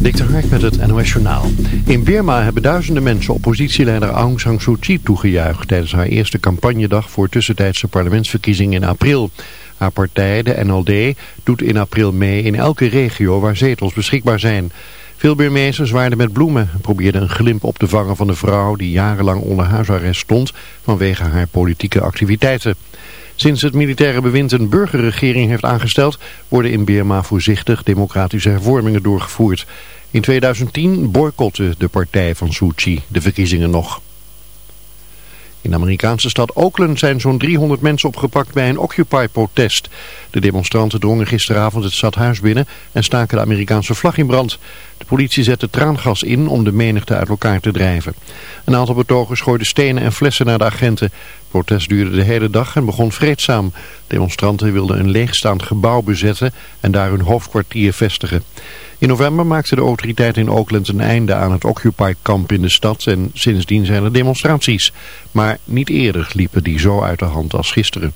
Dik Hark met het NOS Journaal. In Birma hebben duizenden mensen oppositieleider Aung San Suu Kyi toegejuicht... tijdens haar eerste campagnedag voor tussentijdse parlementsverkiezingen in april. Haar partij, de NLD, doet in april mee in elke regio waar zetels beschikbaar zijn. Veel Birmezen zwaarden met bloemen en probeerden een glimp op te vangen van de vrouw... die jarenlang onder huisarrest stond vanwege haar politieke activiteiten. Sinds het militaire bewind een burgerregering heeft aangesteld... worden in Birma voorzichtig democratische hervormingen doorgevoerd. In 2010 boycotte de partij van Suu Kyi de verkiezingen nog. In de Amerikaanse stad Oakland zijn zo'n 300 mensen opgepakt bij een Occupy-protest. De demonstranten drongen gisteravond het stadhuis binnen en staken de Amerikaanse vlag in brand. De politie zette traangas in om de menigte uit elkaar te drijven. Een aantal betogers gooiden stenen en flessen naar de agenten. Het protest duurde de hele dag en begon vreedzaam. Demonstranten wilden een leegstaand gebouw bezetten en daar hun hoofdkwartier vestigen. In november maakten de autoriteiten in Oakland een einde aan het Occupy-kamp in de stad en sindsdien zijn er demonstraties. Maar niet eerder liepen die zo uit de hand als gisteren.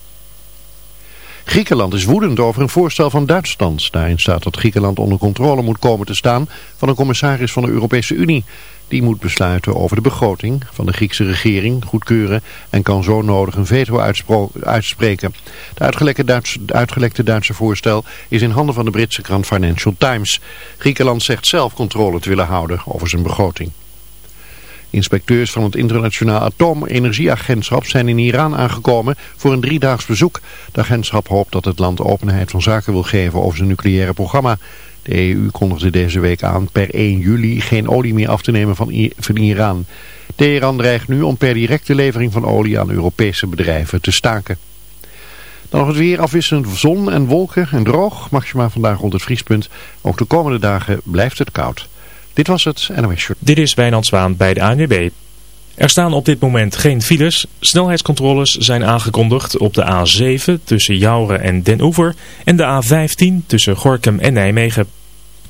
Griekenland is woedend over een voorstel van Duitsland. Daarin staat dat Griekenland onder controle moet komen te staan van een commissaris van de Europese Unie. Die moet besluiten over de begroting van de Griekse regering, goedkeuren en kan zo nodig een veto uitspreken. Het uitgelekte Duitse, uitgelekte Duitse voorstel is in handen van de Britse krant Financial Times. Griekenland zegt zelf controle te willen houden over zijn begroting. Inspecteurs van het Internationaal Atoomenergieagentschap zijn in Iran aangekomen voor een driedaags bezoek. De agentschap hoopt dat het land openheid van zaken wil geven over zijn nucleaire programma. De EU kondigde deze week aan per 1 juli geen olie meer af te nemen van, van Iran. Teheran dreigt nu om per directe levering van olie aan Europese bedrijven te staken. Dan nog het weer afwisselend zon en wolken en droog. Maximaal vandaag rond het vriespunt. Ook de komende dagen blijft het koud. Dit was het NOS Short. Dit is Wijnand Zwaan bij de ANWB. Er staan op dit moment geen files. Snelheidscontroles zijn aangekondigd op de A7 tussen Jouren en Den Oever en de A15 tussen Gorkum en Nijmegen.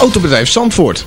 Autobedrijf Zandvoort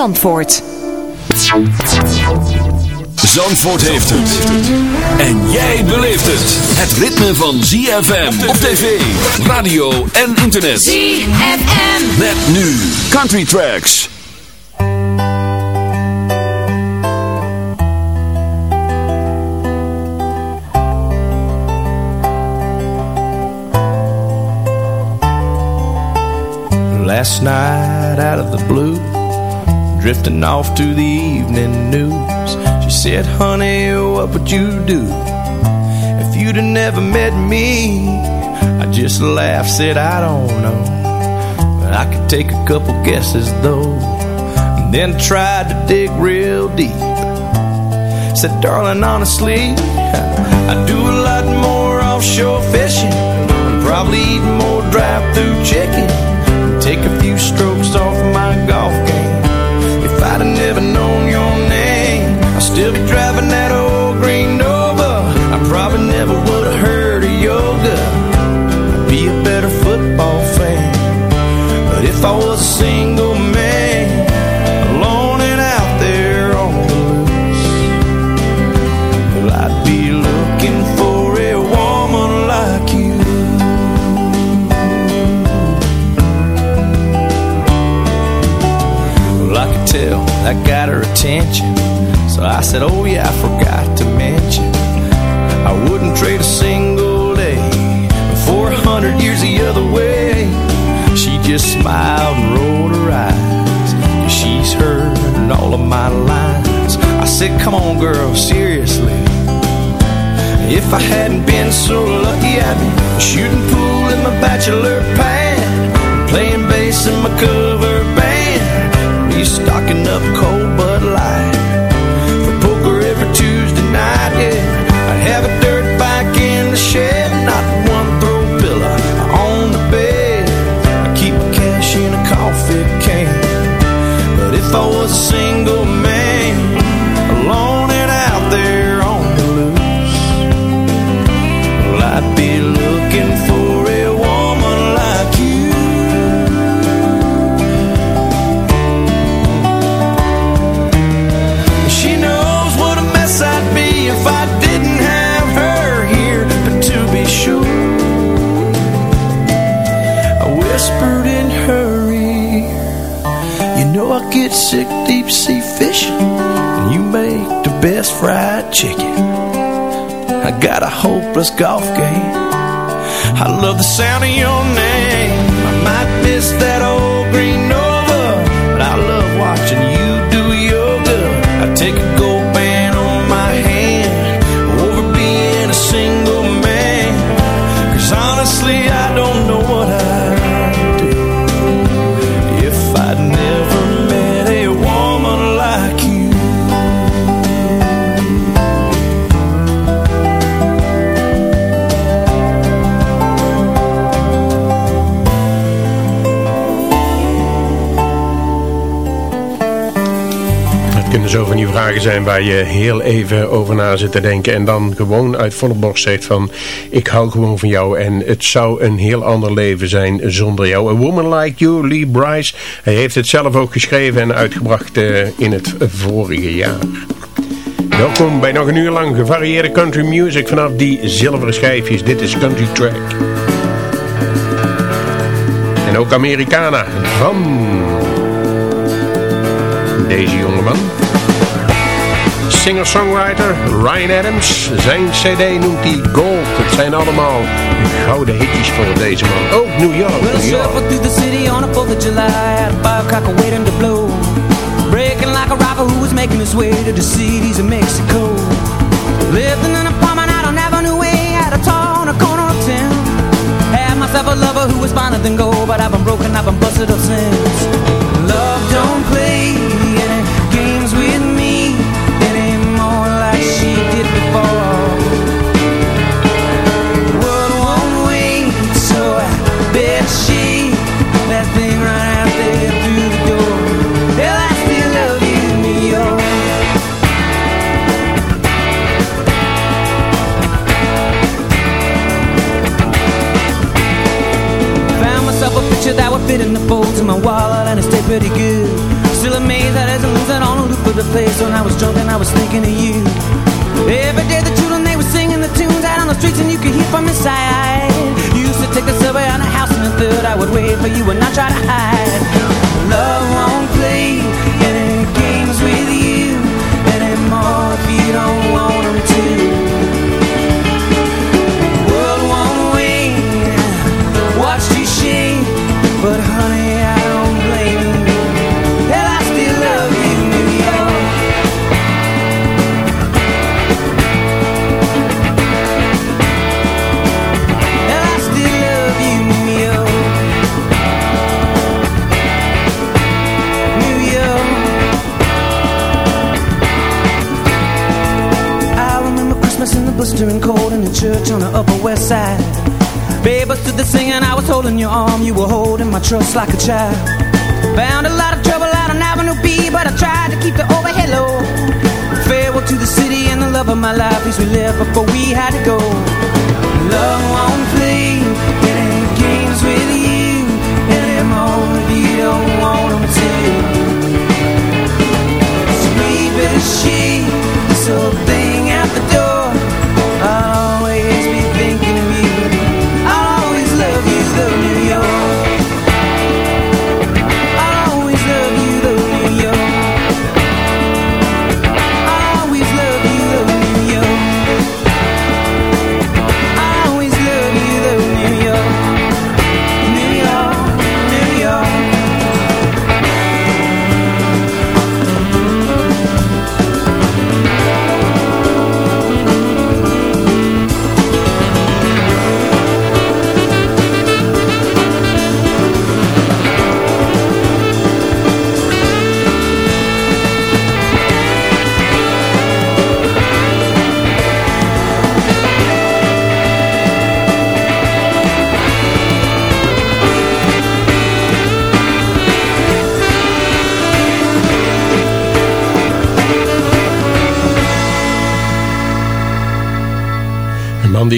Zandvoort. Zandvoort heeft het. En jij beleeft het. Het ritme van ZFM op tv, radio en internet. ZFM. Met nu Country Tracks. Last night out of the blue drifting off to the evening news. She said, honey, what would you do if you'd have never met me? I just laughed, said, I don't know. But I could take a couple guesses though. And then tried to dig real deep. Said, darling, honestly, I do a lot more offshore fishing. And probably eat more drive-through chicken. Still be driving that old green Nova I probably never would have heard of yoga. Be a better football fan. But if I was a single man Alone and out there on the loose Well, I'd be looking for a woman like you. Well, I could tell that got her attention. I said, Oh, yeah, I forgot to mention. I wouldn't trade a single day for a hundred years the other way. She just smiled and rolled her eyes. She's heard all of my lines. I said, come on, girl, seriously. If I hadn't been so lucky, I'd be shooting pool in my bachelor pad, playing bass in my cover band, restocking up cold be got a hopeless golf game. I love the sound of your name. I might miss that old green Nova, but I love watching you do yoga. I take a gold vragen zijn waar je heel even over na zit te denken. En dan gewoon uit volle borst zegt van ik hou gewoon van jou. En het zou een heel ander leven zijn zonder jou. A Woman Like You, Lee Bryce. Hij heeft het zelf ook geschreven en uitgebracht eh, in het vorige jaar. Welkom bij nog een uur lang gevarieerde country music vanaf die zilveren schijfjes. Dit is Country Track. En ook Americana van deze jongeman. Singer-songwriter Ryan Adams. Zijn cd noemt hij Gold. Het zijn allemaal gouden hitjes voor deze man. Ook New York, Well, New York. shuffle through the city on a 4th of July Had a firecracker waiting to blow Breaking like a rocker who was making his way to the cities of Mexico Lived in an apartment out on Avenue A At a tall on a corner of town Had myself a lover who was finer than gold But I've been broken, I've been busted up since Love don't play fit in the folds of my wallet and it stayed pretty good. Still amazed that as I moved that on loop of the place when I was drunk and I was thinking of you. Every day the children they were singing the tunes out on the streets and you could hear from inside. You used to take the subway on a house in the third. I would wait for you and not try to hide. The cold in the church on the Upper West Side. Babe, I stood there singing, I was holding your arm, you were holding my trust like a child. Found a lot of trouble out on Avenue B, but I tried to keep the overhead low. Farewell to the city and the love of my life, as we left before we had to go.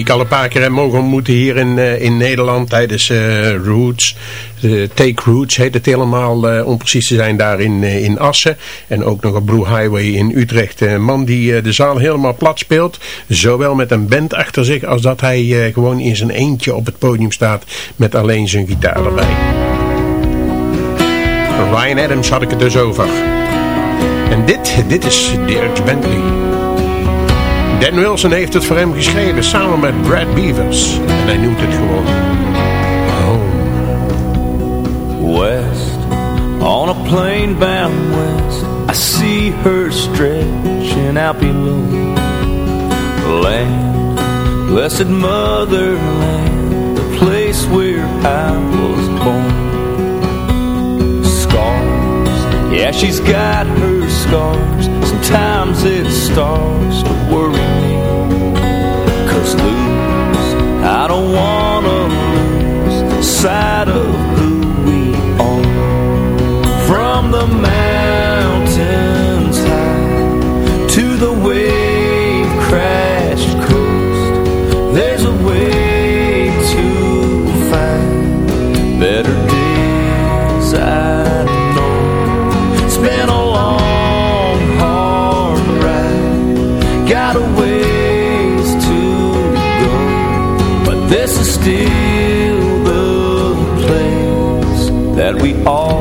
Ik al een paar keer heb mogen ontmoeten hier in, uh, in Nederland tijdens uh, Roots. Uh, Take Roots heet het helemaal, om precies te zijn, daar in, in Assen. En ook nog op Blue Highway in Utrecht. Een man die de zaal helemaal plat speelt. Zowel met een band achter zich als dat hij gewoon in zijn eentje op het podium staat met alleen zijn gitaar erbij. Ryan Adams had ik het dus over. En dit, dit is Dirk Bentley. Dan Wilson heeft het voor hem geschreven samen met Brad Beavers. En hij noemt het gewoon Home. West, on a plane bound west, I see her stretching out below. Land, blessed motherland, the place where I was born. Scars, yeah, she's got her scars. Sometimes it starts to worry me Cause lose, I don't wanna lose Sight of who we are From the mountains we all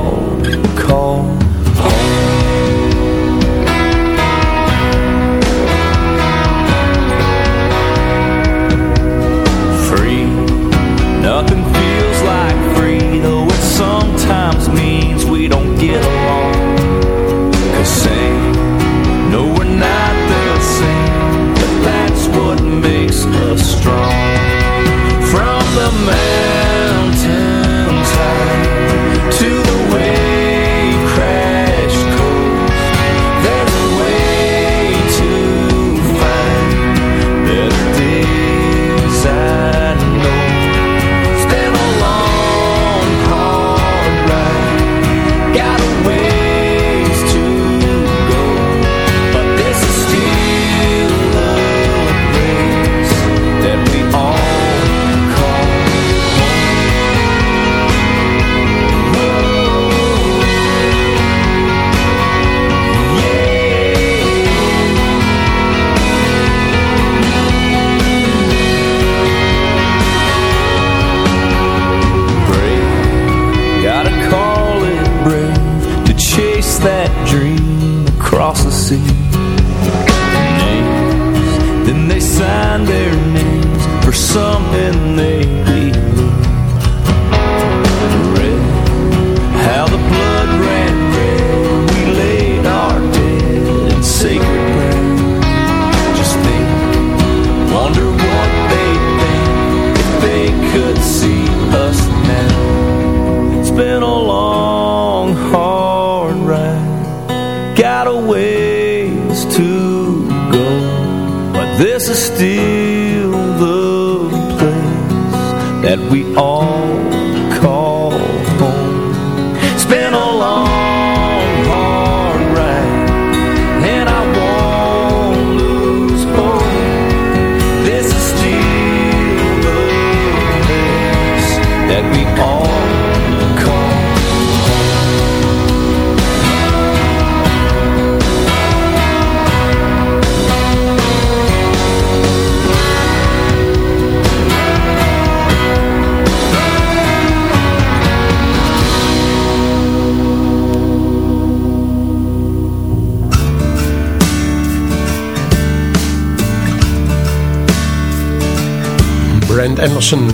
Anderson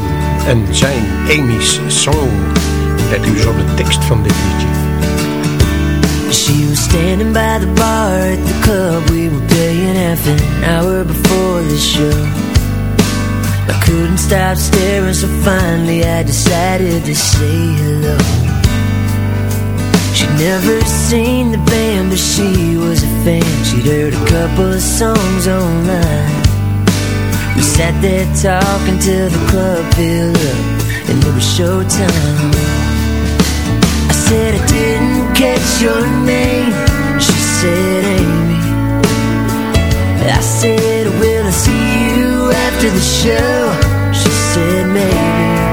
en zijn Amy's Song. Let u op de tekst van dit liedje. She was standing by the bar at the club. We were playing half an hour before the show. I couldn't stop staring so finally I decided to say hello. She'd never seen the band but she was a fan. She'd heard a couple of songs online We sat there talking till the club filled up And it was showtime I said I didn't catch your name She said Amy I said will I see you after the show? She said maybe.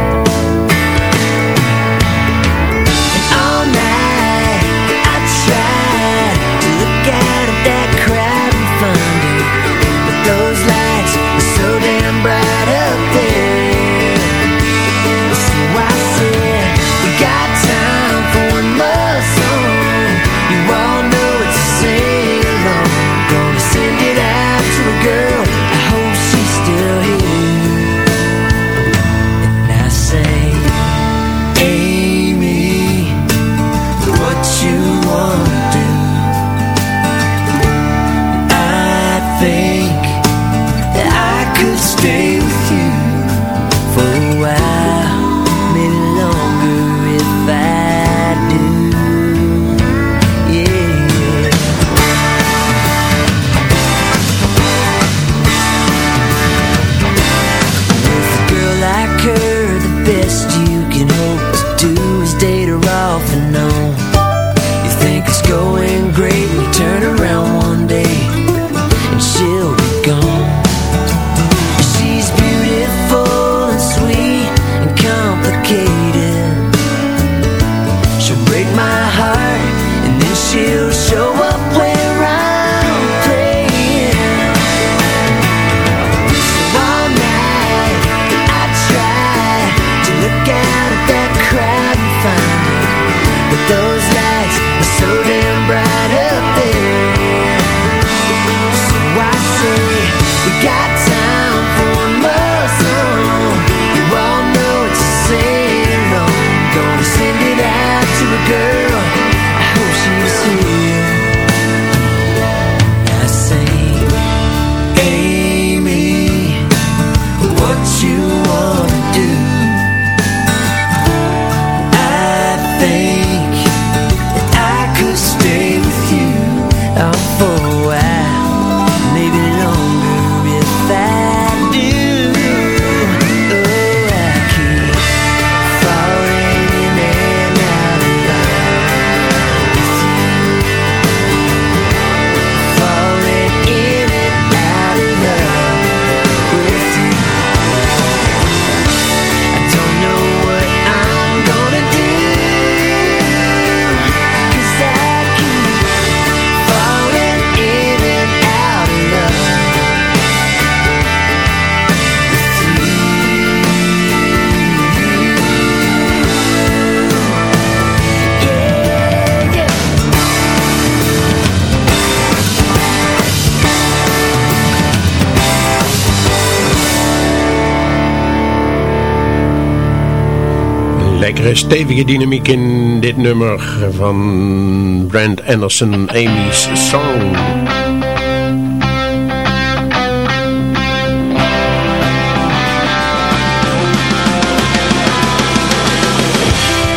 Stevige dynamiek in dit nummer van Brand Anderson, Amy's Song.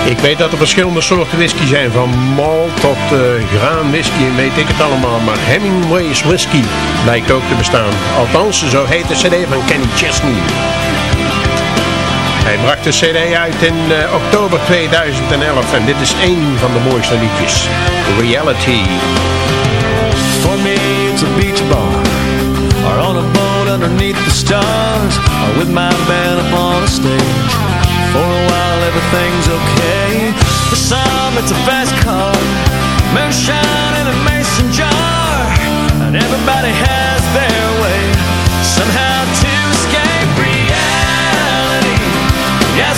Ik weet dat er verschillende soorten whisky zijn, van malt tot uh, graan whisky en weet ik het allemaal. Maar Hemingway's whisky lijkt ook te bestaan. Althans, zo heet de cd van Kenny Chesney. Hij bracht de cd uit in uh, oktober 2011 en dit is één van de mooiste liedjes. Reality. For me it's a beach bar. Or on a boat underneath the stars. Or with my band up on a stage. For a while everything's okay. For some it's a fast car. Moonshine in a mason jar. And everybody has their way. Somehow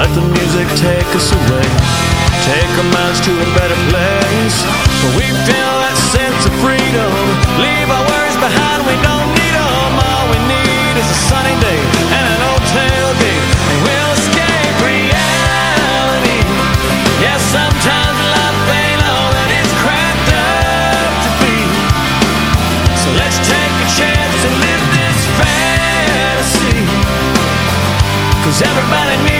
Let the music take us away. Take our minds to a better place. Where we feel that sense of freedom. Leave our worries behind, we don't need them All we need is a sunny day And an old tailgate And we'll escape reality. Yeah, sometimes life ain't all that it's cracked up to be. So let's take a chance and live this fantasy. Cause everybody needs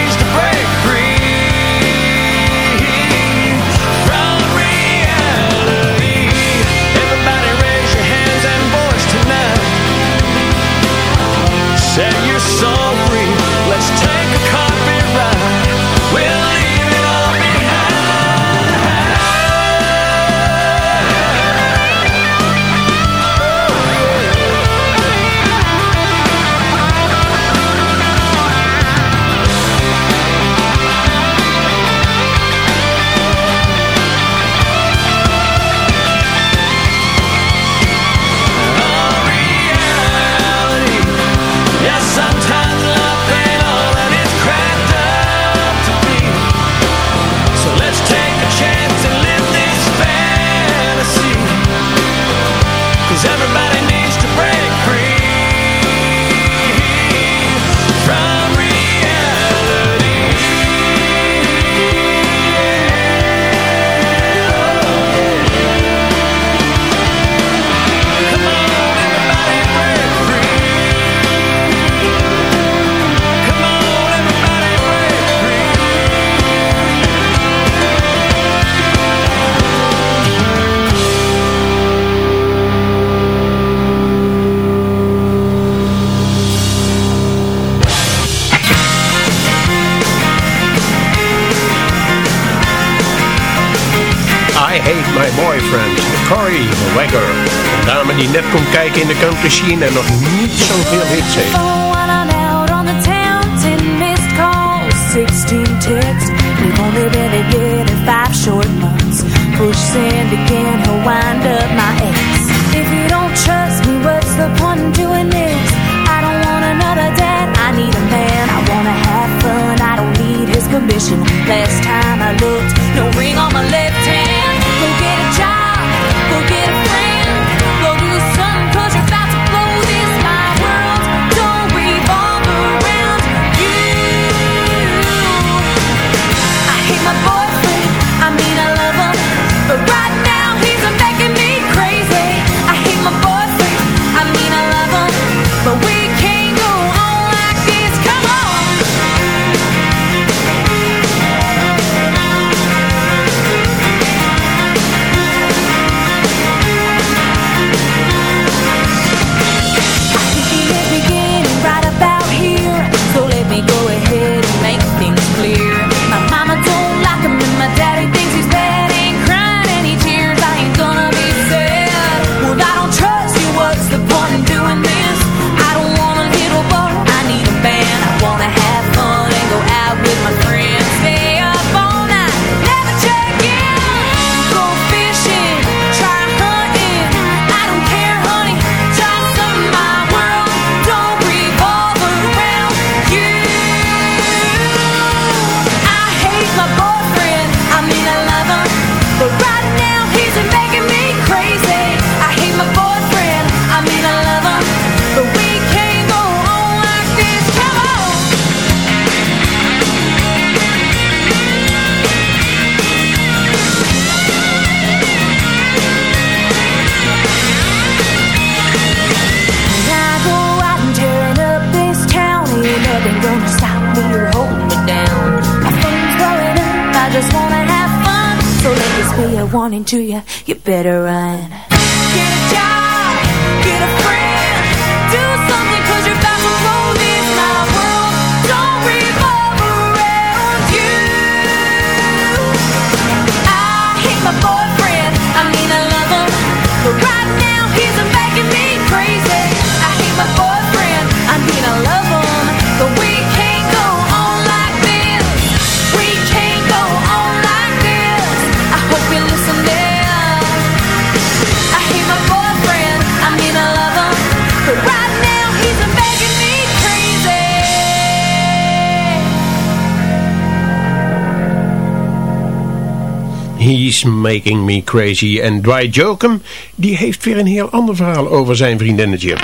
komt kijken in de country scene en nog niet zo'n veel hits heeft. 16 texts. We've only been together five short months. Push send again, he'll wind up my ex. If you don't trust me, what's the point in doing this? I don't want another dad, I need a man. I wanna have fun, I don't need his permission Last time wanting to you, you better run. Get a job, get a He's making me crazy. En Dry Jokum, die heeft weer een heel ander verhaal over zijn vriendinnetje.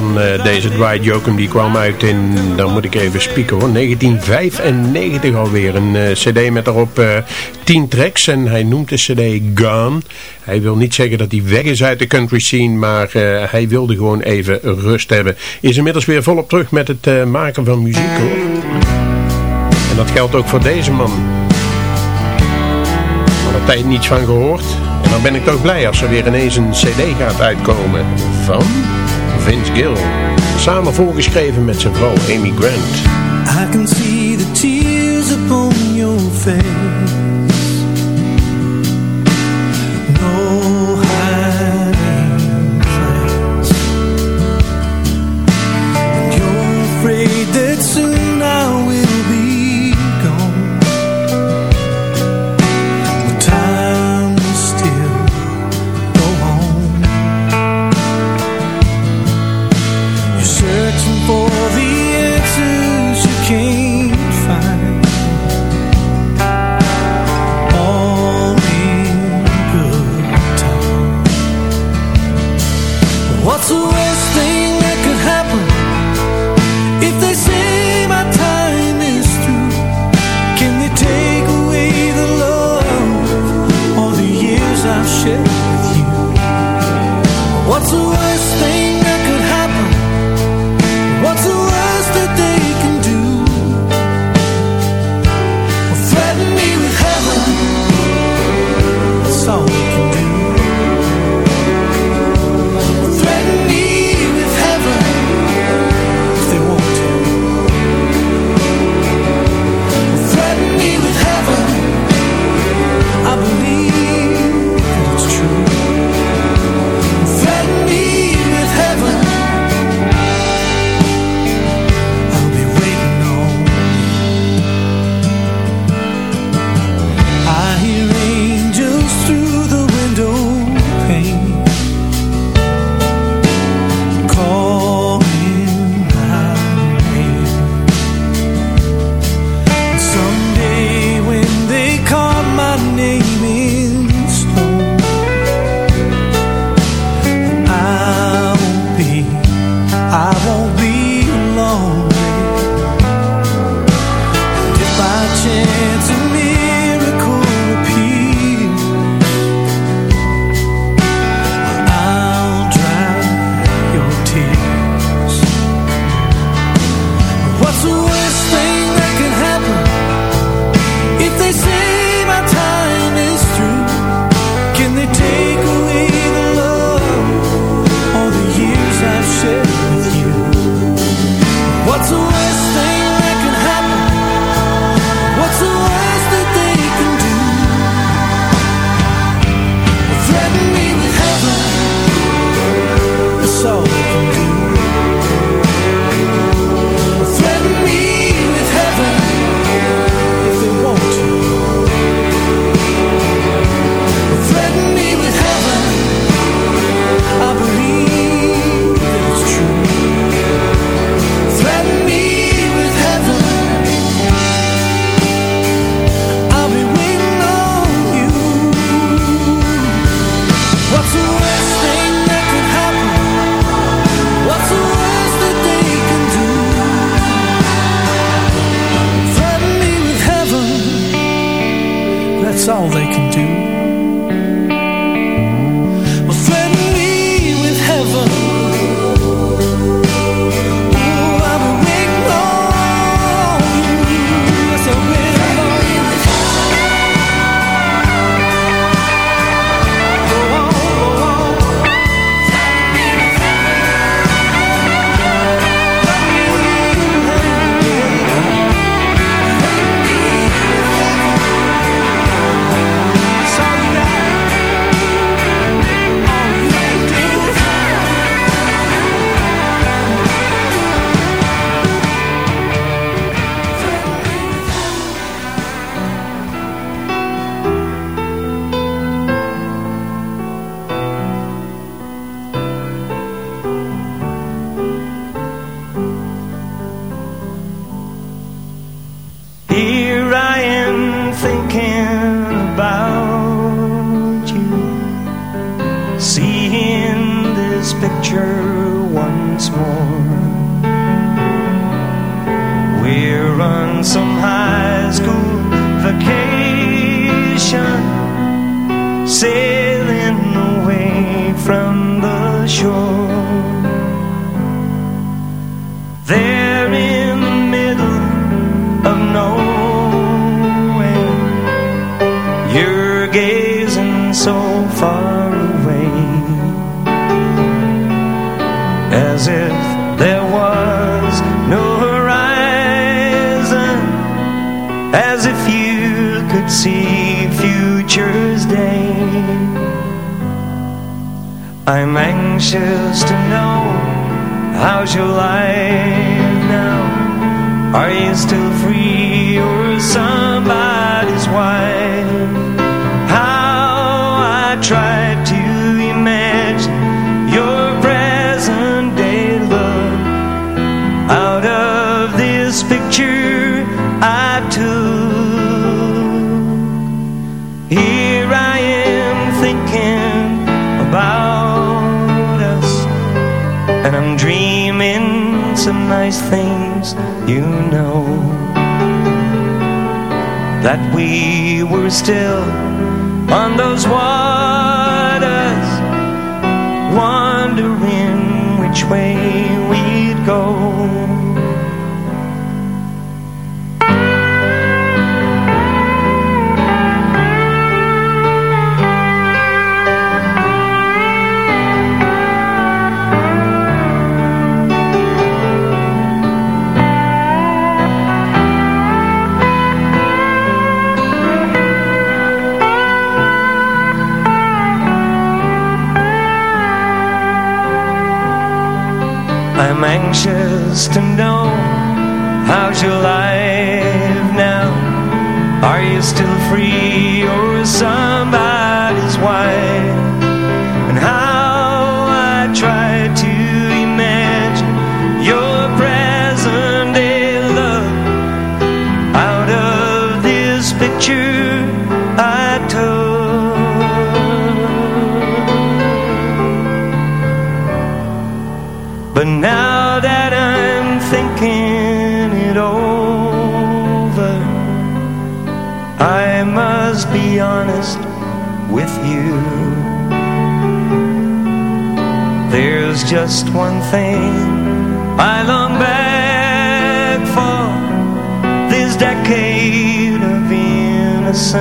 van eh, deze Dwight Jokum. Die kwam uit in, dan moet ik even spieken hoor, 1995 alweer. Een eh, cd met daarop 10 eh, tracks en hij noemt de cd Gone. Hij wil niet zeggen dat hij weg is uit de country scene, maar hij wilde gewoon even rust hebben. Is inmiddels weer volop terug met het maken van muziek hoor. En dat geldt ook voor deze man. Al een tijd niets van gehoord. En dan ben ik toch blij als er weer ineens een cd gaat uitkomen van... Vince Gill. Samen voorgeschreven met zijn vrouw Amy Grant. there in the middle of nowhere You're gazing so far away As if there was no horizon As if you could see future's day. I'm anxious to know How's your life now? Are you still free? That we were still on those waters, wondering which way I'm anxious to know how's your life now? Are you still free or somebody's just one thing. I long back for This decade of innocent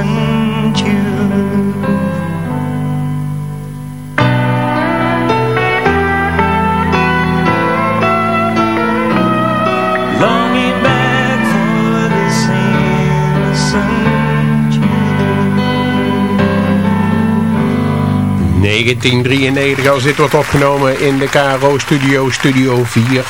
youth 1993 al zit wordt opgenomen in de KRO Studio, Studio 4.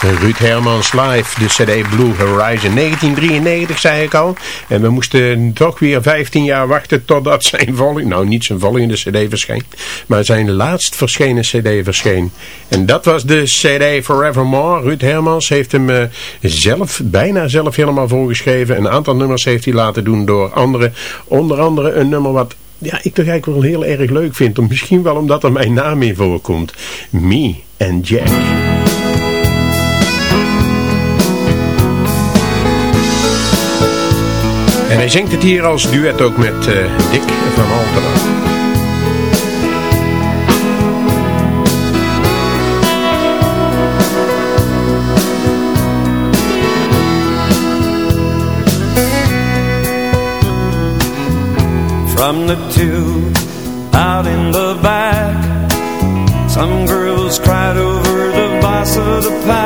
Ruud Hermans live, de CD Blue Horizon. 1993 zei ik al. En we moesten toch weer 15 jaar wachten totdat zijn volgende, nou niet zijn volgende CD verscheen, maar zijn laatst verschenen CD verscheen. En dat was de CD Forevermore. Ruud Hermans heeft hem uh, zelf, bijna zelf helemaal voorgeschreven. Een aantal nummers heeft hij laten doen door anderen. Onder andere een nummer wat ja, ik toch eigenlijk wel heel erg leuk vind. Misschien wel omdat er mijn naam in voorkomt. Me and Jack. En Hij zingt het hier als duet ook met uh, Dick van Altena. From the two out in the back Some girls cried over the boss of the pack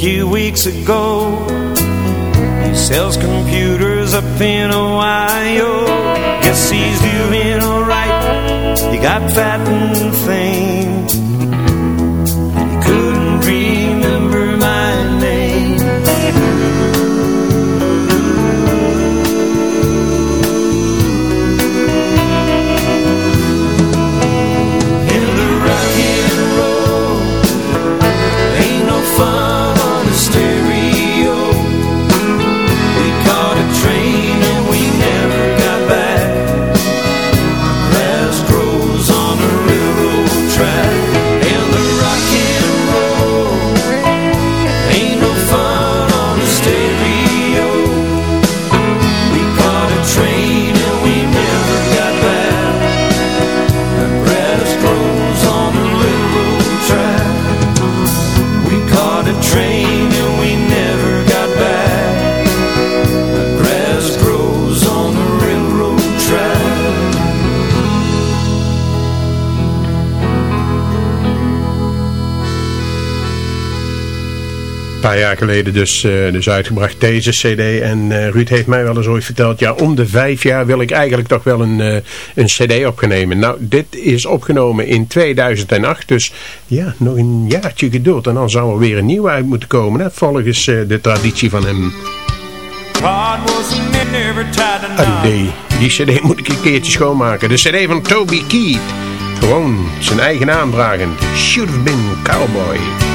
few weeks ago. He sells computers up in Ohio jaar geleden dus, eh, dus uitgebracht deze cd. En eh, Ruud heeft mij wel eens ooit verteld... ja, om de vijf jaar wil ik eigenlijk toch wel een, eh, een cd opgenomen. Nou, dit is opgenomen in 2008. Dus ja, nog een jaartje geduld. En dan zou er weer een nieuwe uit moeten komen. Hè, volgens de traditie van hem. Ah, nee, die cd moet ik een keertje schoonmaken. De cd van Toby Keith. Gewoon zijn eigen naam dragend. Should have been cowboy.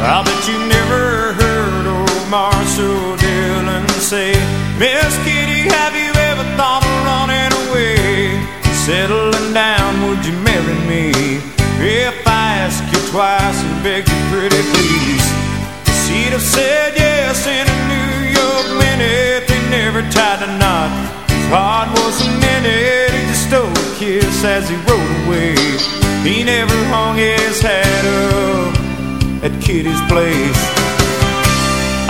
I'll bet you never heard old Marshall Dillon say Miss Kitty, have you ever thought of running away? Settling down, would you marry me? If I ask you twice and beg you pretty please She'd have said yes in a New York minute They never tied a knot His heart was a minute He just stole a kiss as he rode away He never hung his hat up at Kitty's place.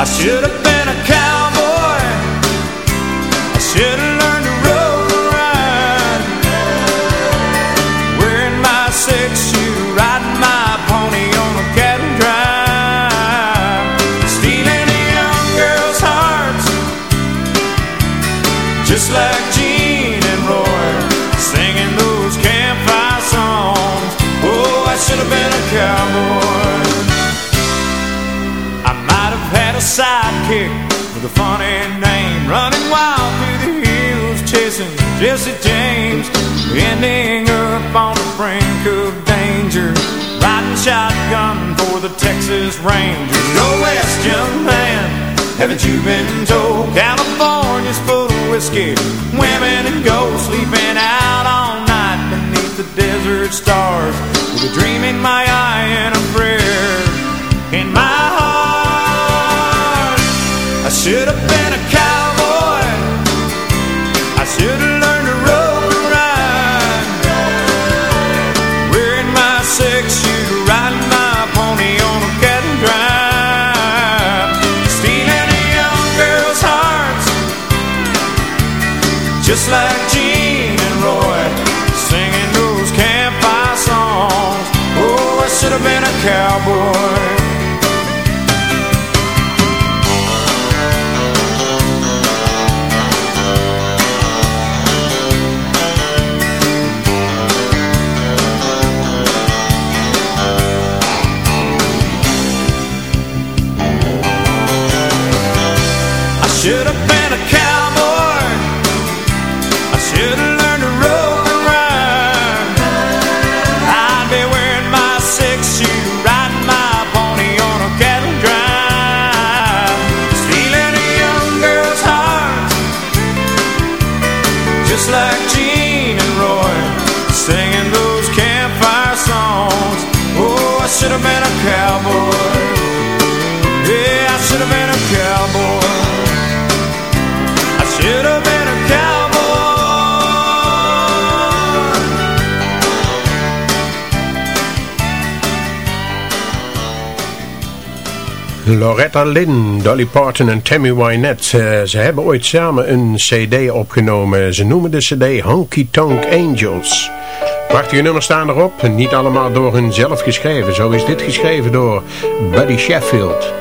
I should have been a cowboy. I should have sidekick with a funny name, running wild through the hills, chasing Jesse James, ending up on the brink of danger, riding shotgun for the Texas Rangers. Go west, young man, haven't you been told? California's full of whiskey, women and gold, sleeping out all night beneath the desert stars, with a dream in my eye and a prayer in my should have been a cowboy. I should have learned to rope and ride. Wearing my six shooter, riding my pony on a cattle drive. Stealing a young girl's hearts, just like Gene and Roy. Singing those campfire songs. Oh, I should have been a cowboy. Loretta Lynn, Dolly Parton en Tammy Wynette. Ze hebben ooit samen een cd opgenomen. Ze noemen de cd Honky Tonk Angels. Prachtige nummers staan erop. Niet allemaal door hun zelf geschreven. Zo is dit geschreven door Buddy Sheffield.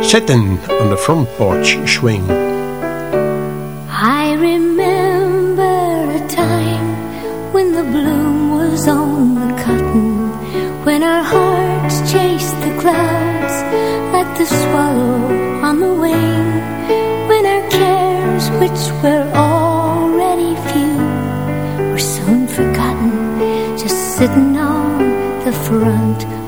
Sitting on the front porch swing. The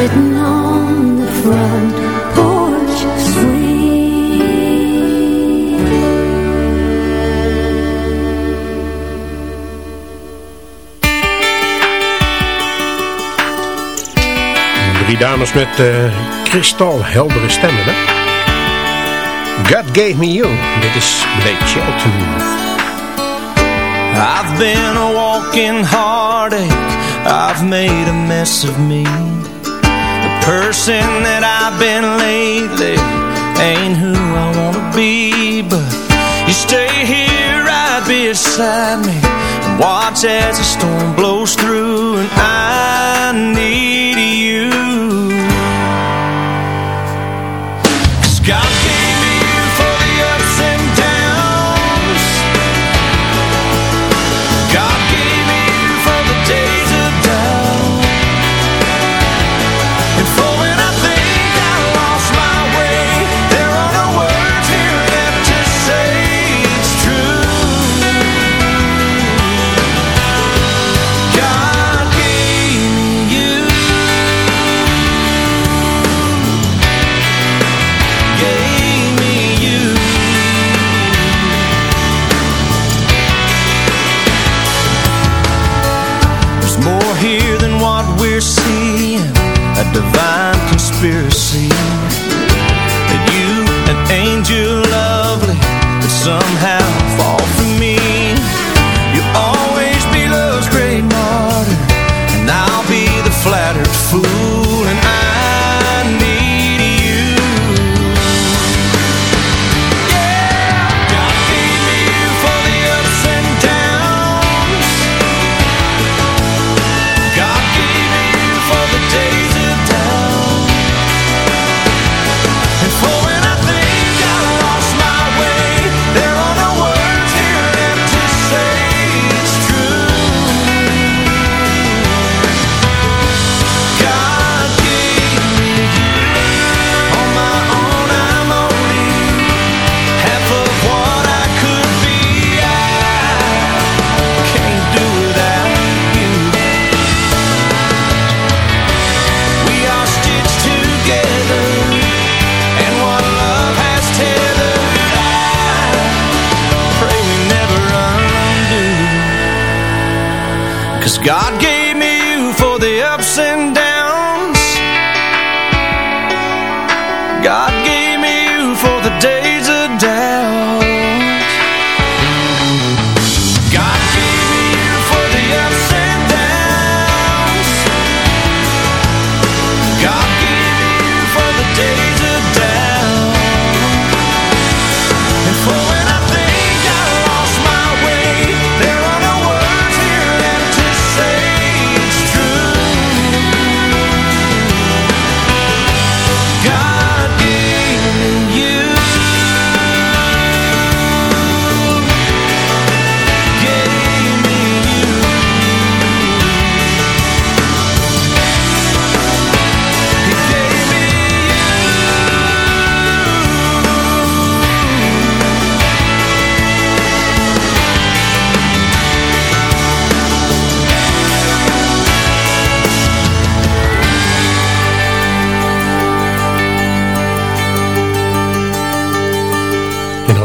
sitting on the front porch swing. Drie dames met eh, kristalheldere stemmen, hè? God Gave Me You. Dit is Blake Shelton. I've been a walking heartache. I've made a mess of me. person that I've been lately ain't who I wanna be, but you stay here right beside me and watch as the storm blows through, and I need you.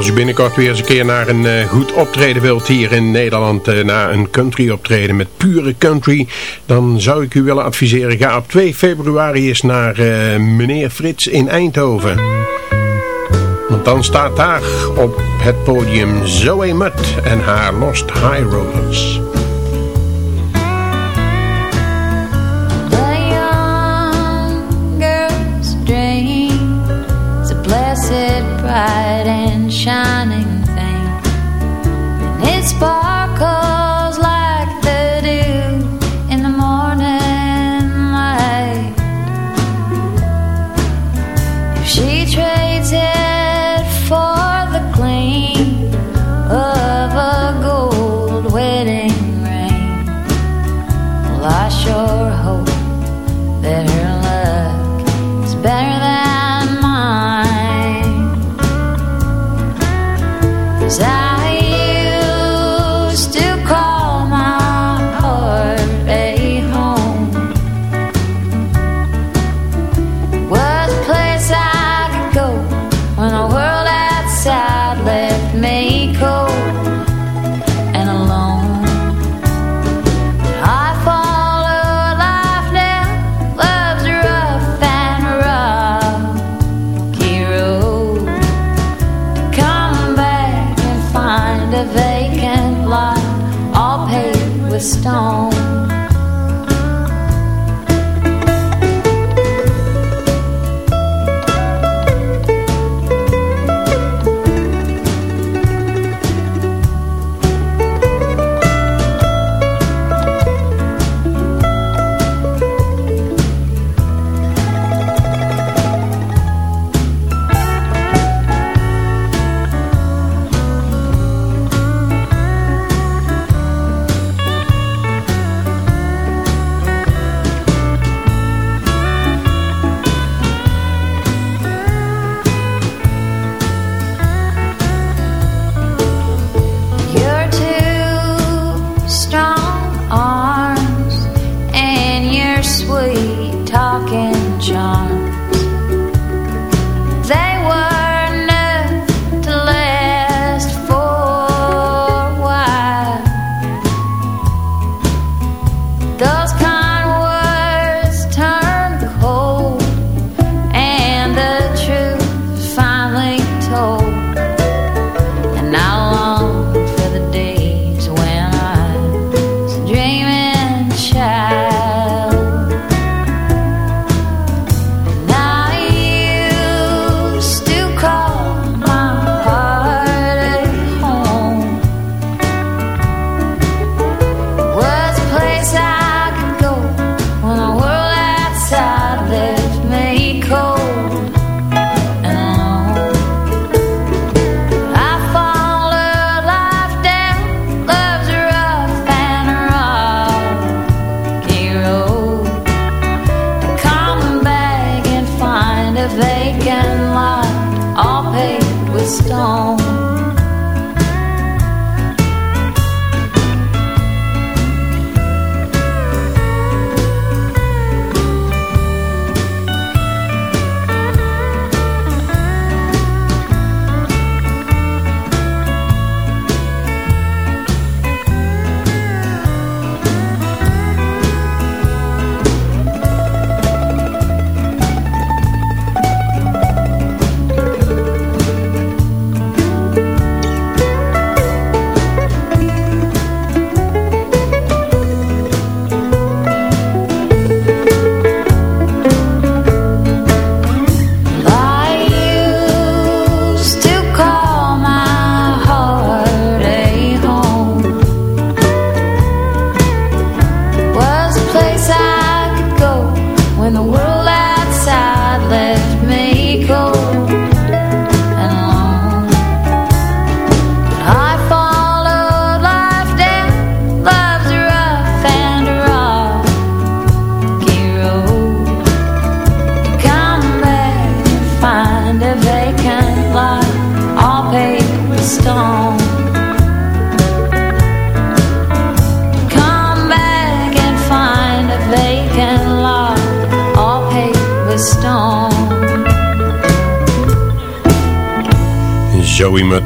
als u binnenkort weer eens een keer naar een eh, goed optreden wilt hier in Nederland, eh, naar een country optreden met pure country, dan zou ik u willen adviseren, ga op 2 februari eens naar eh, meneer Frits in Eindhoven. Want dan staat daar op het podium Zoe Mutt en haar Lost High Rollers. pride shining thing in its body.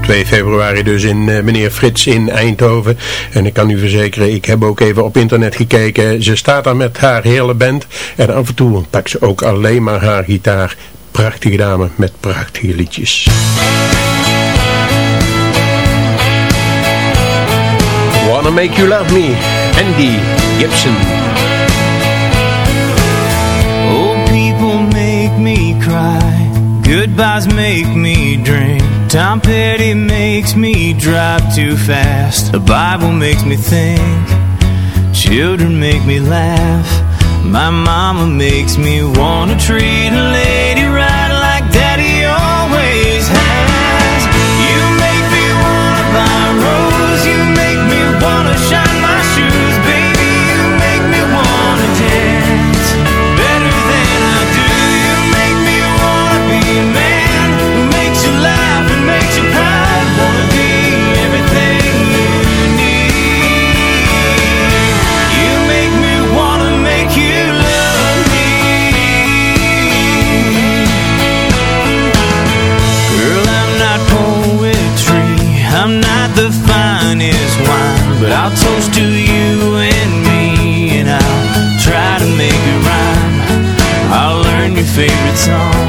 2 februari dus in eh, meneer Frits in Eindhoven. En ik kan u verzekeren, ik heb ook even op internet gekeken. Ze staat daar met haar hele band. En af en toe pakt ze ook alleen maar haar gitaar. Prachtige dame met prachtige liedjes. Wanna Make You Love Me, Andy Gibson. Oh, people make me cry. Goodbyes make me drink. Tom Petty makes me drive too fast. The Bible makes me think. Children make me laugh. My mama makes me wanna treat a lady it's on